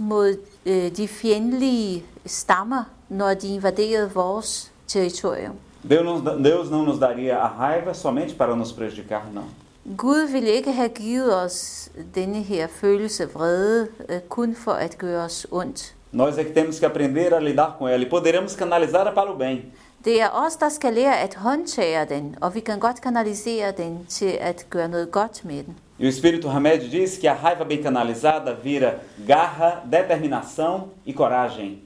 mod øh, de fjendtlige stammer, når de invaderede vores territorium. Deus não, Deus não nos daria a raiva somente para nos prejudicar, não. Gud ville ikke have givet os denne her følelse vrede øh, kun for at gøre os ondt. Nós é que temos que aprender a lidar com ela e poderemos canalizá-la para o bem. Det er os, der skal lære at håndtere den, og vi kan godt kanalisere den til at gøre noget godt med den. E o Espírito Remédio diz que a raiva bem canalizada vira garra, determinação e coragem.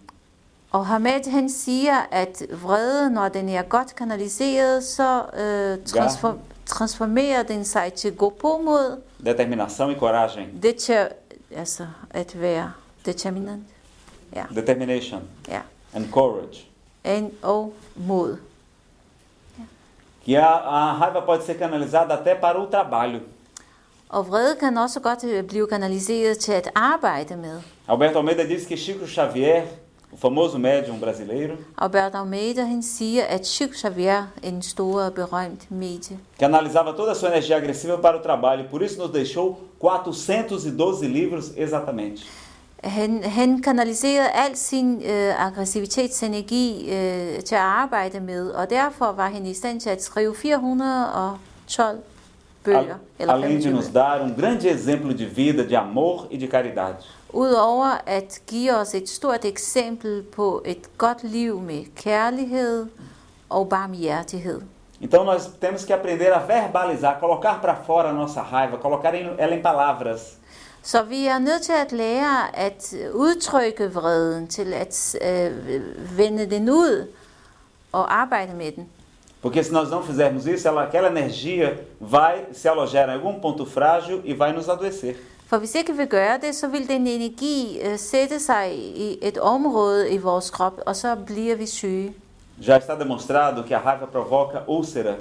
Og Hamed han siger, at vrede, når den er godt kanaliseret, så øh, transform, transformerer den sig til gå på mod, Determinação e coragem. deter, altså at være determinant, ja, Determination ja, and courage. en, og mod. Que a, a raiva pode ser canalizada até para o trabalho. Og vrede kan også godt øh, blive kanaliseret til at arbejde med. Alberto Almeida diz que Chico Xavier, o famoso médium brasileiro, Albert Almeida han siger, at Chico Xavier, en stor berømt medie, canalizava toda a sua energia agressiva para o trabalho por isso nos deixou 412 livros exatamente. han, han kanaliserede al sin øh, aggressivitetsenergi øh, til at arbejde med, og derfor var han i stand til at skrive 412 bøger, Al- eller Além de 25. nos dar um grande exemplo de vida, de amor e de caridade. Udover at give os et stort eksempel på et godt liv med kærlighed og barmhjertighed. Então nós temos que aprender a verbalizar, colocar para fora a nossa raiva, colocar ela em palavras. Så vi er nødt til at lære at udtrykke vreden, til at øh, vende den ud og arbejde med den. Porque se nós não fizermos isso, ela, aquela energia vai se alojar em algum ponto frágil e vai nos adoecer. For hvis ikke vi gør det, så vil den energi øh, sætte sig i et område i vores krop, og så bliver vi syge. Já está demonstrado que a raiva provoca úlcera,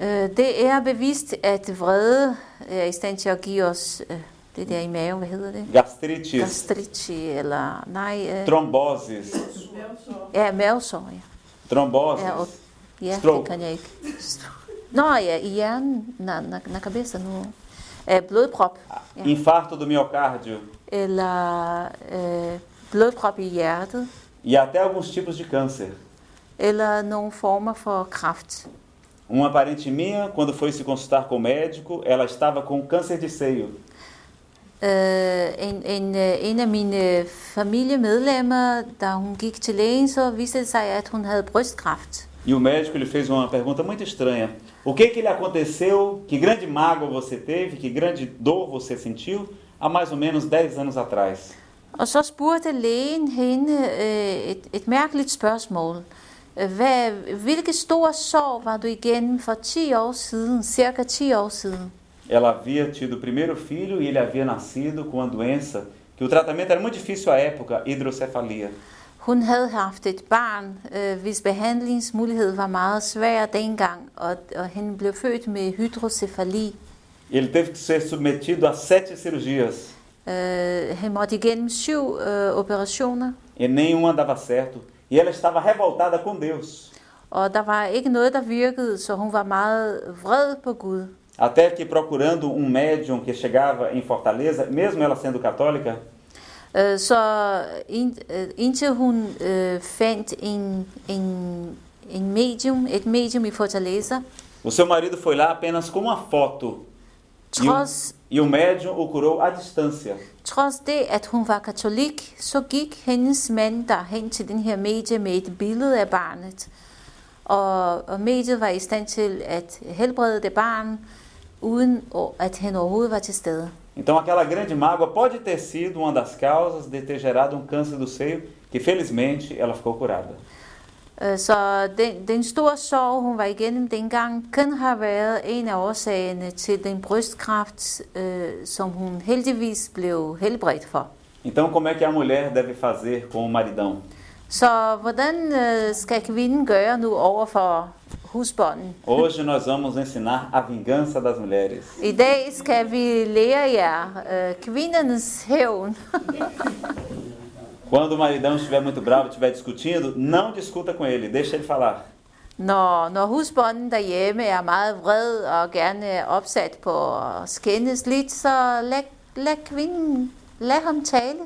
Øh, det er bevist, at vrede er i stand til at give os øh, det der i maven, hvad hedder det? gastrites, Gastrici, eller nej, tromboses, ja, mavesår, ja. tromboses, Ja, og, ja Stroke. det kan jeg ikke. Nå ja, i hjernen, na, na, na cabeça, nu. Øh, blodprop, ja. infarto do miocárdio eller øh, blodprop i hjertet, e até alguns tipos de câncer. eller nogle former for kræft. Uma parente minha, quando foi se consultar com o médico, ela estava com câncer de seio. Øh, en, en, øh, en af mine familiemedlemmer, da hun gik til lægen, så viste det sig, at hun havde brystkræft. E o médico ele fez uma pergunta muito estranha. O que que lhe aconteceu? Que grande mágoa você teve? Que grande dor você sentiu há mais ou menos 10 anos atrás? Og så spurgte lægen hende øh, et, et mærkeligt spørgsmål. Øh, Hvad, hvilke store sorg var du igennem for 10 år siden, cirka 10 år siden? Ela havia tido o primeiro filho e ele havia nascido com uma doença que o tratamento era muito difícil à época, hidrocefalia. Hun havde haft et barn, øh, hvis behandlingsmulighed var meget svær dengang, og, og han blev født med hydrocefali. Ele teve que ser submetido a sete cirurgias Øh, han måtte igennem syv øh, operationer, e nenhuma dava certo. E ela estava revoltada com Deus. og der var ikke noget, der virkede, så hun var meget vred på Gud. Até que procurando um médium que chegava em Fortaleza, mesmo ela sendo católica, så ind, øh, indtil hun øh, fandt en, en, en medium, et medium i Fortaleza, o seu marido foi lá apenas com uma foto. E o, trods, e o médium o curou à distância. trods det, at hun var katolik, så gik hendes mand derhen til den her medie med et billede af barnet. Og, og mediet var i stand til at helbrede det barn, uden o- at han overhovedet var til stede. Então aquela grande mágoa pode ter sido uma das causas de ter gerado um câncer do seio, que felizmente ela ficou curada. Øh, Så den, den store sorg, hun var igennem dengang, kan have været en af årsagerne til den brystkræft, øh, som hun heldigvis blev helbredt for. Então como é que a mulher deve fazer com o maridão? Så hvordan øh, skal kvinden gøre nu over for husbonden? Hoje nós vamos ensinar a vingança das mulheres. I dag skal vi lære jer kvindernes hævn. Quando o maridão estiver muito bravo, estiver discutindo, não discuta com ele, deixa ele falar. Når, når husbonden derhjemme er meget vred og gerne opsat på at skændes lidt, så lad, lad kvinden, lad ham tale.